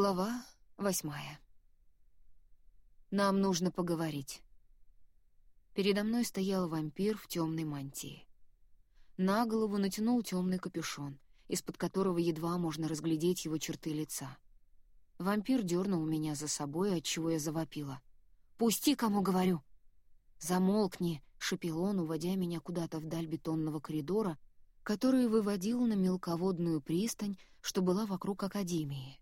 Глава восьмая. Нам нужно поговорить. Передо мной стоял вампир в темной мантии. На голову натянул темный капюшон, из-под которого едва можно разглядеть его черты лица. Вампир дернул меня за собой, отчего я завопила. «Пусти, кому говорю!» «Замолкни!» — шепел он, уводя меня куда-то вдаль бетонного коридора, который выводил на мелководную пристань, что была вокруг Академии.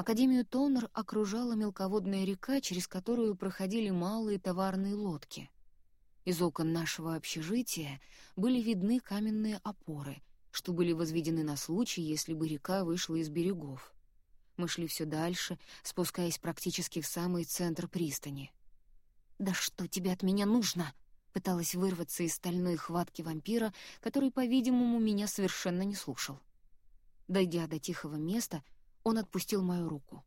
Академию Тоннер окружала мелководная река, через которую проходили малые товарные лодки. Из окон нашего общежития были видны каменные опоры, что были возведены на случай, если бы река вышла из берегов. Мы шли все дальше, спускаясь практически в самый центр пристани. «Да что тебе от меня нужно?» Пыталась вырваться из стальной хватки вампира, который, по-видимому, меня совершенно не слушал. Дойдя до тихого места, он отпустил мою руку.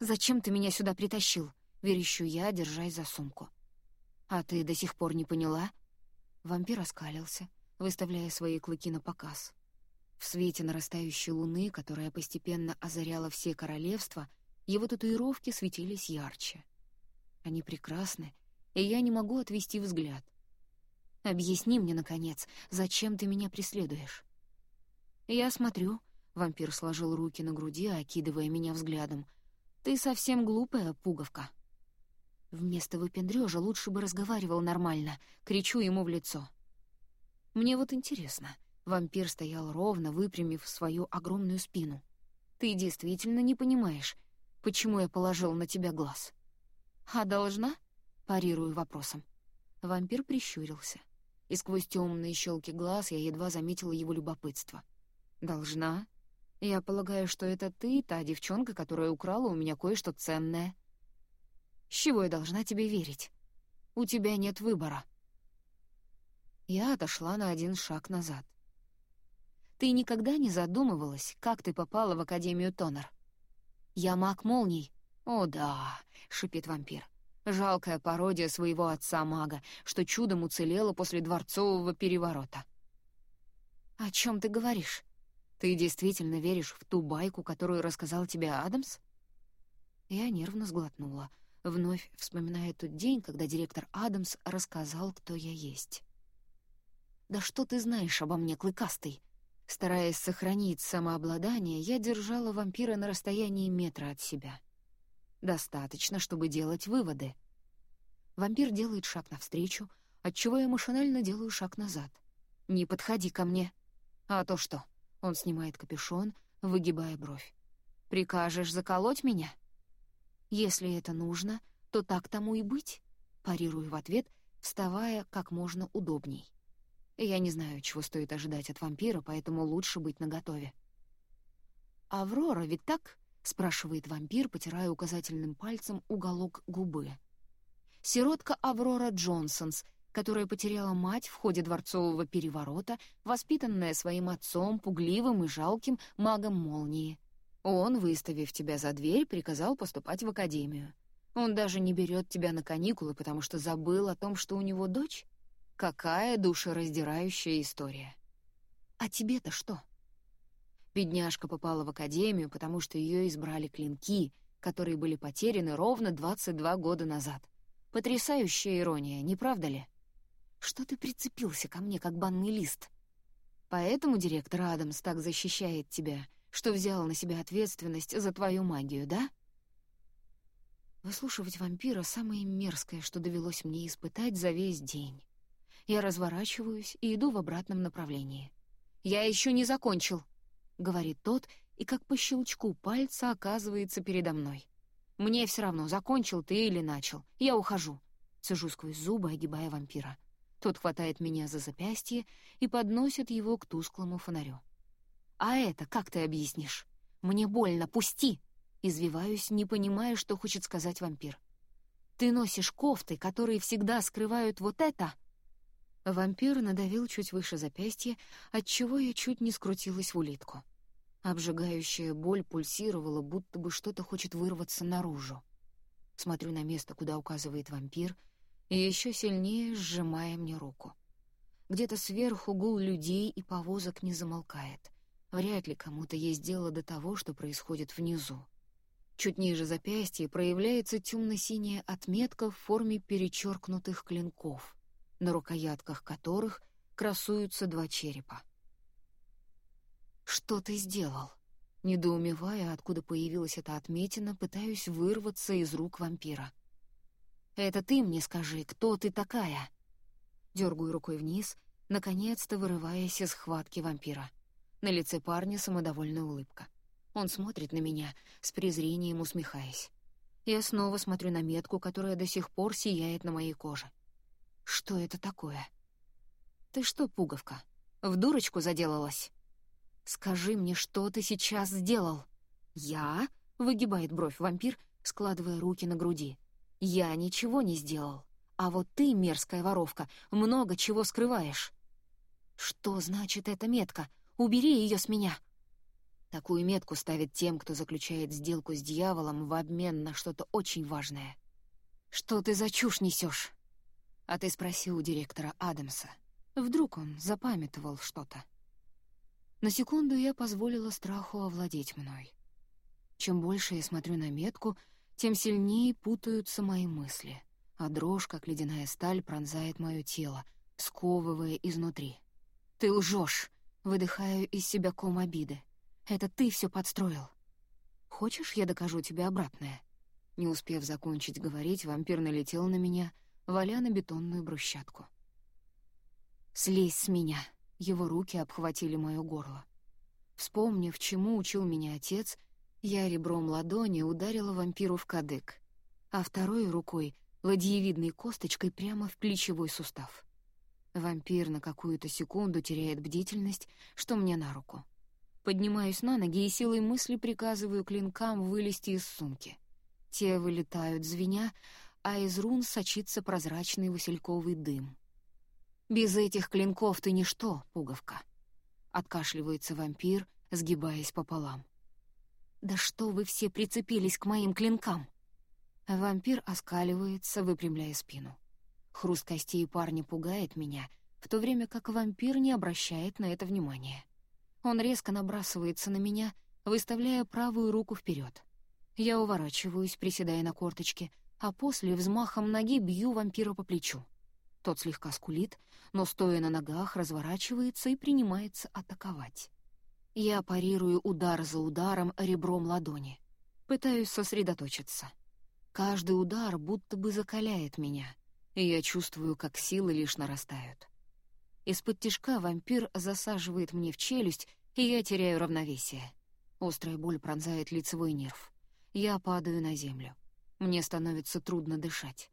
«Зачем ты меня сюда притащил?» — верещу я, держась за сумку. «А ты до сих пор не поняла?» Вампир оскалился, выставляя свои клыки на показ. В свете нарастающей луны, которая постепенно озаряла все королевства, его татуировки светились ярче. Они прекрасны, и я не могу отвести взгляд. «Объясни мне, наконец, зачем ты меня преследуешь?» Я смотрю, Вампир сложил руки на груди, окидывая меня взглядом. «Ты совсем глупая пуговка». Вместо выпендрёжа лучше бы разговаривал нормально, кричу ему в лицо. «Мне вот интересно». Вампир стоял ровно, выпрямив свою огромную спину. «Ты действительно не понимаешь, почему я положил на тебя глаз?» «А должна?» — парирую вопросом. Вампир прищурился, и сквозь темные щелки глаз я едва заметила его любопытство. «Должна?» Я полагаю, что это ты, та девчонка, которая украла у меня кое-что ценное. С чего я должна тебе верить? У тебя нет выбора. Я отошла на один шаг назад. Ты никогда не задумывалась, как ты попала в Академию Тонер? Я маг молний. О да, шипит вампир. Жалкая пародия своего отца-мага, что чудом уцелела после дворцового переворота. «О чем ты говоришь?» Ты действительно веришь в ту байку, которую рассказал тебе Адамс?» Я нервно сглотнула, вновь вспоминая тот день, когда директор Адамс рассказал, кто я есть. «Да что ты знаешь обо мне, клыкастый?» Стараясь сохранить самообладание, я держала вампира на расстоянии метра от себя. Достаточно, чтобы делать выводы. Вампир делает шаг навстречу, отчего я машинально делаю шаг назад. «Не подходи ко мне!» «А то что?» Он снимает капюшон, выгибая бровь. «Прикажешь заколоть меня?» «Если это нужно, то так тому и быть», — парирую в ответ, вставая как можно удобней. Я не знаю, чего стоит ожидать от вампира, поэтому лучше быть наготове. «Аврора ведь так?» — спрашивает вампир, потирая указательным пальцем уголок губы. «Сиротка Аврора Джонсонс которая потеряла мать в ходе дворцового переворота, воспитанная своим отцом, пугливым и жалким магом молнии. Он, выставив тебя за дверь, приказал поступать в академию. Он даже не берет тебя на каникулы, потому что забыл о том, что у него дочь. Какая душераздирающая история. А тебе-то что? Бедняжка попала в академию, потому что ее избрали клинки, которые были потеряны ровно 22 года назад. Потрясающая ирония, не правда ли? Что ты прицепился ко мне, как банный лист? Поэтому директор Адамс так защищает тебя, что взял на себя ответственность за твою магию, да? Выслушивать вампира — самое мерзкое, что довелось мне испытать за весь день. Я разворачиваюсь и иду в обратном направлении. «Я еще не закончил», — говорит тот, и как по щелчку пальца оказывается передо мной. «Мне все равно, закончил ты или начал. Я ухожу», — цежу сквозь зубы, огибая вампира. Тот хватает меня за запястье и подносит его к тусклому фонарю. «А это как ты объяснишь? Мне больно, пусти!» Извиваюсь, не понимая, что хочет сказать вампир. «Ты носишь кофты, которые всегда скрывают вот это?» Вампир надавил чуть выше запястья, отчего я чуть не скрутилась в улитку. Обжигающая боль пульсировала, будто бы что-то хочет вырваться наружу. Смотрю на место, куда указывает вампир — и еще сильнее сжимая мне руку. Где-то сверху гул людей и повозок не замолкает. Вряд ли кому-то есть дело до того, что происходит внизу. Чуть ниже запястья проявляется темно-синяя отметка в форме перечеркнутых клинков, на рукоятках которых красуются два черепа. «Что ты сделал?» Недоумевая, откуда появилась эта отметина, пытаюсь вырваться из рук вампира. «Это ты мне скажи, кто ты такая?» Дергаю рукой вниз, наконец-то вырываясь из схватки вампира. На лице парня самодовольная улыбка. Он смотрит на меня, с презрением усмехаясь. Я снова смотрю на метку, которая до сих пор сияет на моей коже. Что это такое? Ты что, пуговка, в дурочку заделалась? Скажи мне, что ты сейчас сделал? Я? Выгибает бровь вампир, складывая руки на груди. Я ничего не сделал. А вот ты, мерзкая воровка, много чего скрываешь. Что значит эта метка? Убери ее с меня. Такую метку ставят тем, кто заключает сделку с дьяволом в обмен на что-то очень важное. Что ты за чушь несешь? А ты спроси у директора Адамса. Вдруг он запамятовал что-то. На секунду я позволила страху овладеть мной. Чем больше я смотрю на метку, тем сильнее путаются мои мысли, а дрожь, как ледяная сталь, пронзает мое тело, сковывая изнутри. «Ты лжешь!» — выдыхаю из себя ком обиды. «Это ты все подстроил!» «Хочешь, я докажу тебе обратное?» Не успев закончить говорить, вампир налетел на меня, валя на бетонную брусчатку. «Слезь с меня!» Его руки обхватили моё горло. Вспомнив, чему учил меня отец, я ребром ладони ударила вампиру в кадык, а второй рукой — ладьевидной косточкой прямо в плечевой сустав. Вампир на какую-то секунду теряет бдительность, что мне на руку. Поднимаюсь на ноги и силой мысли приказываю клинкам вылезти из сумки. Те вылетают звеня, а из рун сочится прозрачный васильковый дым. «Без этих клинков ты ничто, пуговка», — откашливается вампир, сгибаясь пополам. «Да что вы все прицепились к моим клинкам?» Вампир оскаливается, выпрямляя спину. Хруст костей парня пугает меня, в то время как вампир не обращает на это внимания. Он резко набрасывается на меня, выставляя правую руку вперед. Я уворачиваюсь, приседая на корточке, а после взмахом ноги бью вампира по плечу. Тот слегка скулит, но, стоя на ногах, разворачивается и принимается атаковать. Я парирую удар за ударом ребром ладони. Пытаюсь сосредоточиться. Каждый удар будто бы закаляет меня, и я чувствую, как силы лишь нарастают. Из-под тишка вампир засаживает мне в челюсть, и я теряю равновесие. Острая боль пронзает лицевой нерв. Я падаю на землю. Мне становится трудно дышать.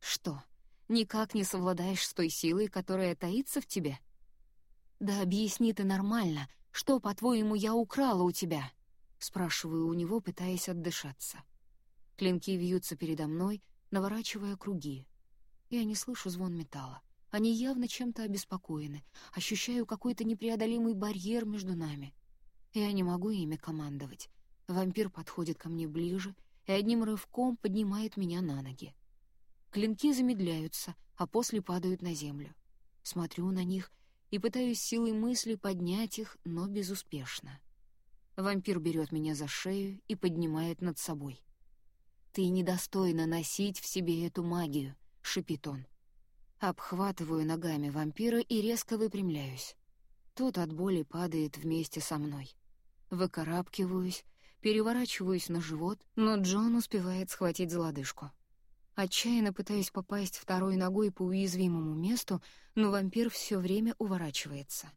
Что, никак не совладаешь с той силой, которая таится в тебе? Да объясни ты нормально, что, по-твоему, я украла у тебя? Спрашиваю у него, пытаясь отдышаться. Клинки вьются передо мной, наворачивая круги. Я не слышу звон металла. Они явно чем-то обеспокоены. Ощущаю какой-то непреодолимый барьер между нами. Я не могу ими командовать. Вампир подходит ко мне ближе и одним рывком поднимает меня на ноги. Клинки замедляются, а после падают на землю. Смотрю на них и пытаюсь силой мысли поднять их, но безуспешно. Вампир берет меня за шею и поднимает над собой. «Ты недостойна носить в себе эту магию», — шипит он. Обхватываю ногами вампира и резко выпрямляюсь. Тот от боли падает вместе со мной. Выкарабкиваюсь, переворачиваюсь на живот, но Джон успевает схватить за лодыжку. Отчаянно пытаюсь попасть второй ногой по уязвимому месту, но вампир все время уворачивается.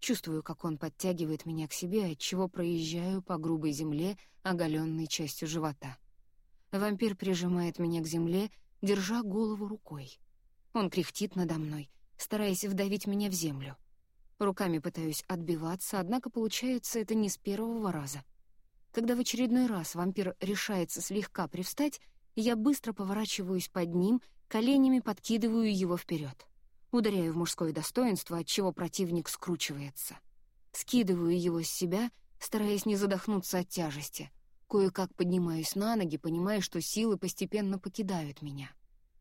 Чувствую, как он подтягивает меня к себе, отчего проезжаю по грубой земле, оголенной частью живота. Вампир прижимает меня к земле, держа голову рукой. Он кряхтит надо мной, стараясь вдавить меня в землю. Руками пытаюсь отбиваться, однако получается это не с первого раза. Когда в очередной раз вампир решается слегка привстать, я быстро поворачиваюсь под ним, коленями подкидываю его вперед. Ударяю в мужское достоинство, от чего противник скручивается. Скидываю его с себя, стараясь не задохнуться от тяжести. Кое-как поднимаюсь на ноги, понимая, что силы постепенно покидают меня.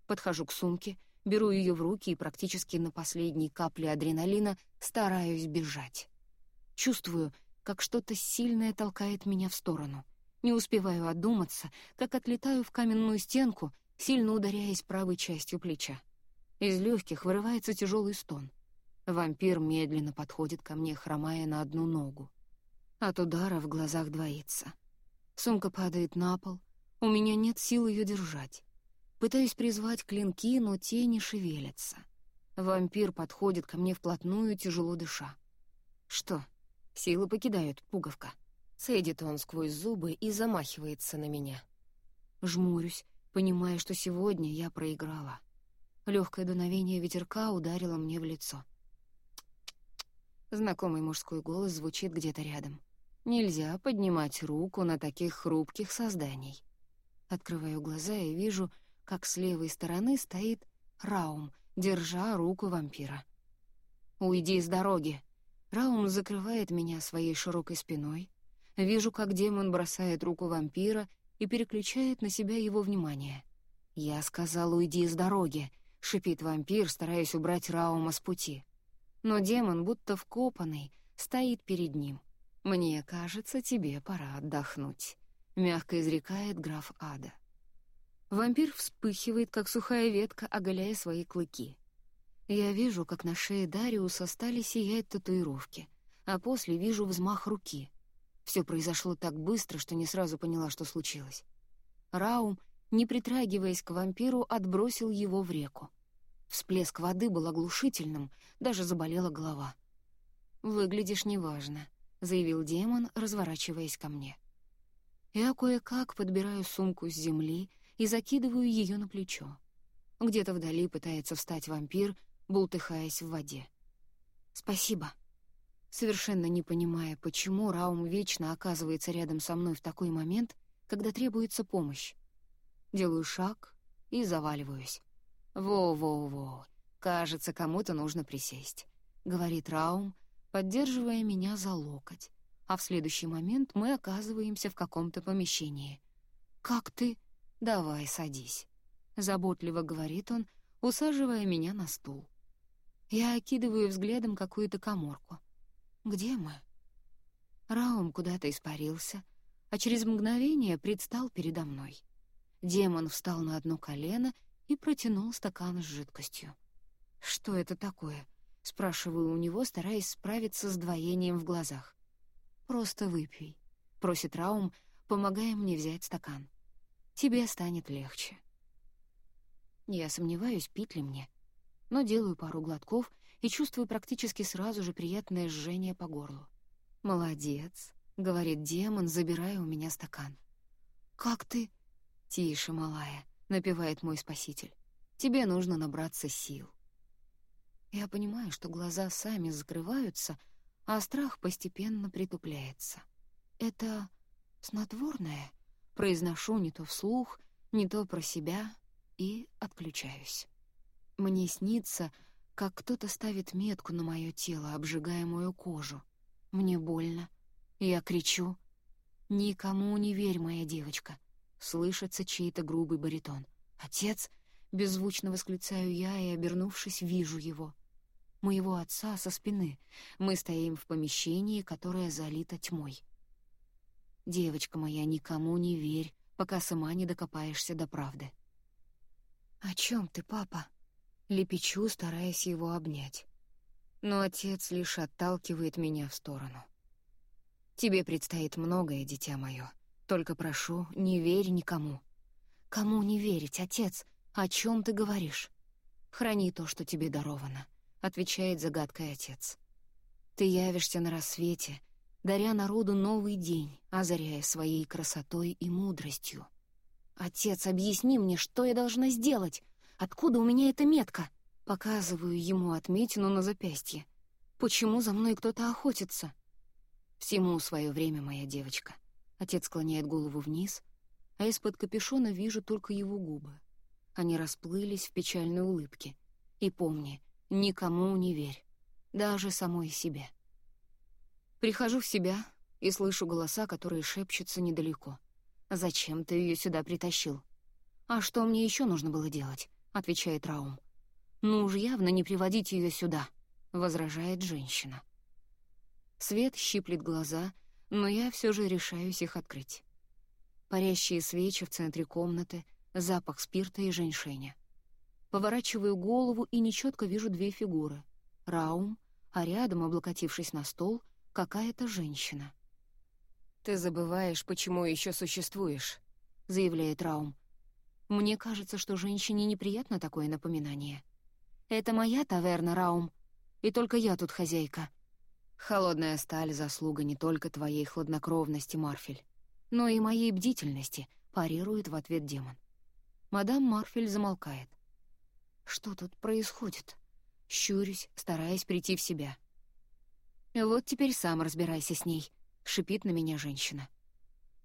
Подхожу к сумке, беру ее в руки и практически на последней капле адреналина стараюсь бежать. Чувствую, как что-то сильное толкает меня в сторону — Не успеваю одуматься, как отлетаю в каменную стенку, сильно ударяясь правой частью плеча. Из легких вырывается тяжелый стон. Вампир медленно подходит ко мне, хромая на одну ногу. От удара в глазах двоится. Сумка падает на пол, у меня нет сил ее держать. Пытаюсь призвать клинки, но те не шевелятся. Вампир подходит ко мне вплотную, тяжело дыша. Что, силы покидают, пуговка? Цедит он сквозь зубы и замахивается на меня. Жмурюсь, понимая, что сегодня я проиграла. Легкое дуновение ветерка ударило мне в лицо. Знакомый мужской голос звучит где-то рядом. Нельзя поднимать руку на таких хрупких созданий. Открываю глаза и вижу, как с левой стороны стоит Раум, держа руку вампира. «Уйди с дороги!» Раум закрывает меня своей широкой спиной. Вижу, как демон бросает руку вампира и переключает на себя его внимание. «Я сказал, уйди с дороги!» — шипит вампир, стараясь убрать Раума с пути. Но демон, будто вкопанный, стоит перед ним. «Мне кажется, тебе пора отдохнуть», — мягко изрекает граф Ада. Вампир вспыхивает, как сухая ветка, оголяя свои клыки. Я вижу, как на шее Дариуса стали сиять татуировки, а после вижу взмах руки. Все произошло так быстро, что не сразу поняла, что случилось. Раум, не притрагиваясь к вампиру, отбросил его в реку. Всплеск воды был оглушительным, даже заболела голова. «Выглядишь неважно», — заявил демон, разворачиваясь ко мне. Я кое-как подбираю сумку с земли и закидываю ее на плечо. Где-то вдали пытается встать вампир, бултыхаясь в воде. «Спасибо». Совершенно не понимая, почему Раум вечно оказывается рядом со мной в такой момент, когда требуется помощь. Делаю шаг и заваливаюсь. «Во-во-во, кажется, кому-то нужно присесть», — говорит Раум, поддерживая меня за локоть. А в следующий момент мы оказываемся в каком-то помещении. «Как ты?» «Давай, садись», — заботливо говорит он, усаживая меня на стул. Я окидываю взглядом какую-то коморку. «Где мы?» Раум куда-то испарился, а через мгновение предстал передо мной. Демон встал на одно колено и протянул стакан с жидкостью. «Что это такое?» — спрашиваю у него, стараясь справиться с двоением в глазах. «Просто выпей», — просит Раум, помогая мне взять стакан. «Тебе станет легче». Я сомневаюсь, пить ли мне, но делаю пару глотков и чувствую практически сразу же приятное жжение по горлу. «Молодец», — говорит демон, забирая у меня стакан. «Как ты?» «Тише, малая», — напевает мой спаситель. «Тебе нужно набраться сил». Я понимаю, что глаза сами закрываются, а страх постепенно притупляется. «Это снотворное?» Произношу не то вслух, не то про себя и отключаюсь. Мне снится, как кто-то ставит метку на мое тело, обжигая мою кожу. Мне больно. Я кричу. «Никому не верь, моя девочка слышится чей-то грубый баритон. «Отец!» — беззвучно восклицаю я и, обернувшись, вижу его. Моего отца со спины. Мы стоим в помещении, которое залито тьмой. «Девочка моя, никому не верь, пока сама не докопаешься до правды». «О чем ты, папа?» — лепечу, стараясь его обнять. Но отец лишь отталкивает меня в сторону. «Тебе предстоит многое, дитя мое. Только прошу, не верь никому. Кому не верить, отец? О чем ты говоришь? Храни то, что тебе даровано, отвечает загадкой отец. Ты явишься на рассвете, даря народу новый день, озаряя своей красотой и мудростью. «Отец, объясни мне, что я должна сделать? Откуда у меня эта метка?» Показываю ему отметину на запястье. «Почему за мной кто-то охотится?» «Всему свое время, моя девочка», Отец склоняет голову вниз, а из-под капюшона вижу только его губы. Они расплылись в печальной улыбке. И помни, никому не верь, даже самой себе. Прихожу в себя и слышу голоса, которые шепчутся недалеко. «Зачем ты ее сюда притащил?» «А что мне еще нужно было делать?» — отвечает Раум. «Ну уж явно не приводить ее сюда», — возражает женщина. Свет щиплет глаза — но я все же решаюсь их открыть. парящие свечи в центре комнаты, запах спирта и женьшеня. Поворачиваю голову и нечетко вижу две фигуры. Раум, а рядом, облокотившись на стол, какая-то женщина. «Ты забываешь, почему еще существуешь», — заявляет Раум. «Мне кажется, что женщине неприятно такое напоминание. Это моя таверна, Раум, и только я тут хозяйка. Холодная сталь — заслуга не только твоей хладнокровности, Марфель, но и моей бдительности», — парирует в ответ демон. Мадам Марфель замолкает. «Что тут происходит?» Щурюсь, стараясь прийти в себя. «Вот теперь сам разбирайся с ней», — шипит на меня женщина.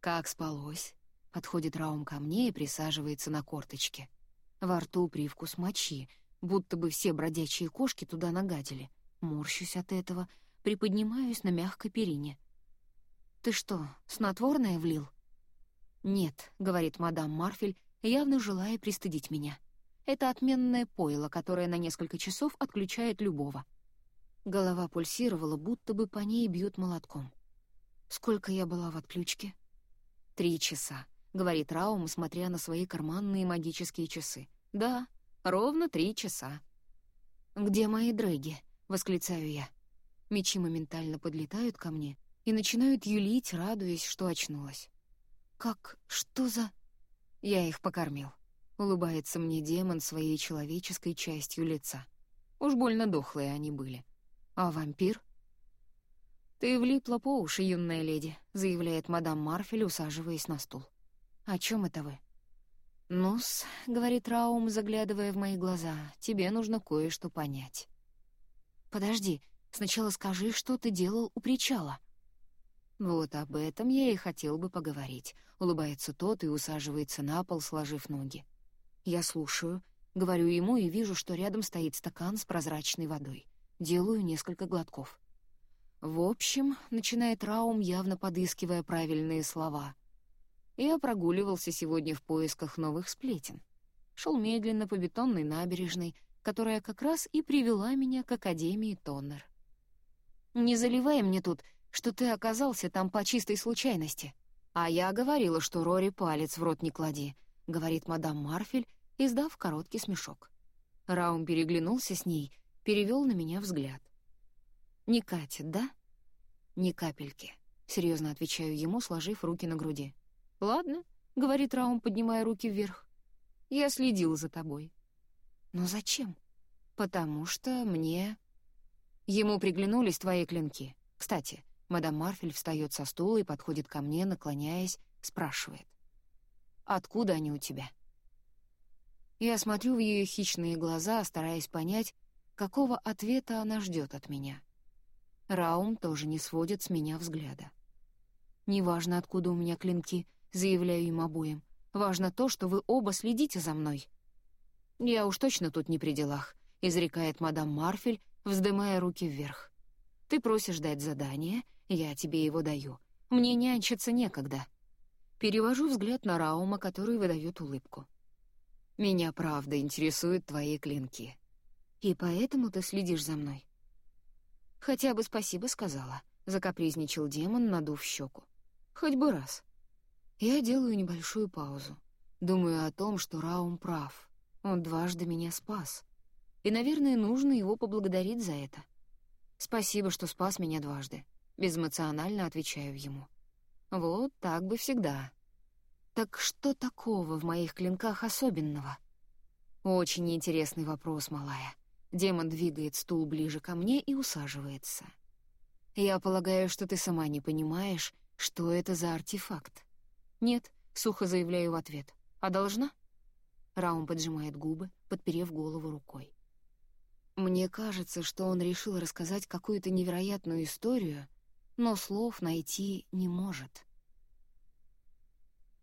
«Как спалось?» — подходит Раум ко мне и присаживается на корточке. Во рту привкус мочи, будто бы все бродячие кошки туда нагадили. Морщусь от этого, приподнимаюсь на мягкой перине. «Ты что, снотворное влил?» «Нет», — говорит мадам Марфель, явно желая пристыдить меня. «Это отменное пойло, которое на несколько часов отключает любого». Голова пульсировала, будто бы по ней бьют молотком. «Сколько я была в отключке?» «Три часа», — говорит Раум, смотря на свои карманные магические часы. «Да, ровно три часа». «Где мои дрэги?» — восклицаю я. Мечи моментально подлетают ко мне и начинают юлить, радуясь, что очнулась. «Как? Что за...» «Я их покормил», — улыбается мне демон своей человеческой частью лица. Уж больно дохлые они были. «А вампир?» «Ты влипла по уши, юная леди», — заявляет мадам Марфель, усаживаясь на стул. «О чем это вы?» «Ну-с», — говорит Раум, заглядывая в мои глаза, — «тебе нужно кое-что понять». «Подожди, сначала скажи, что ты делал у причала». «Вот об этом я и хотел бы поговорить», — улыбается тот и усаживается на пол, сложив ноги. Я слушаю, говорю ему и вижу, что рядом стоит стакан с прозрачной водой. Делаю несколько глотков. В общем, начинает Раум, явно подыскивая правильные слова — я прогуливался сегодня в поисках новых сплетен. Шел медленно по бетонной набережной, которая как раз и привела меня к Академии Тоннер. «Не заливай мне тут, что ты оказался там по чистой случайности. А я говорила, что Рори палец в рот не клади», — говорит мадам Марфель, издав короткий смешок. Раум переглянулся с ней, перевел на меня взгляд. «Не катит, да?» «Ни капельки», — серьезно отвечаю ему, сложив руки на груди. «Ладно», — говорит Раум, поднимая руки вверх. «Я следил за тобой». «Но зачем?» «Потому что мне...» Ему приглянулись твои клинки. Кстати, мадам Марфель встает со стула и подходит ко мне, наклоняясь, спрашивает. «Откуда они у тебя?» Я смотрю в ее хищные глаза, стараясь понять, какого ответа она ждет от меня. Раум тоже не сводит с меня взгляда. «Неважно, откуда у меня клинки», заявляю им обоим. «Важно то, что вы оба следите за мной». «Я уж точно тут не при делах», — изрекает мадам Марфель, вздымая руки вверх. «Ты просишь дать задание, я тебе его даю. Мне нянчиться некогда». Перевожу взгляд на Раума, который выдает улыбку. «Меня правда интересуют твои клинки. И поэтому ты следишь за мной». «Хотя бы спасибо сказала», — закапризничал демон, надув щеку. «Хоть бы раз». Я делаю небольшую паузу. Думаю о том, что Раум прав. Он дважды меня спас. И, наверное, нужно его поблагодарить за это. Спасибо, что спас меня дважды. Безэмоционально отвечаю ему. Вот так бы всегда. Так что такого в моих клинках особенного? Очень интересный вопрос, малая. Демон двигает стул ближе ко мне и усаживается. Я полагаю, что ты сама не понимаешь, что это за артефакт. «Нет», — сухо заявляю в ответ. «А должна?» Раум поджимает губы, подперев голову рукой. Мне кажется, что он решил рассказать какую-то невероятную историю, но слов найти не может.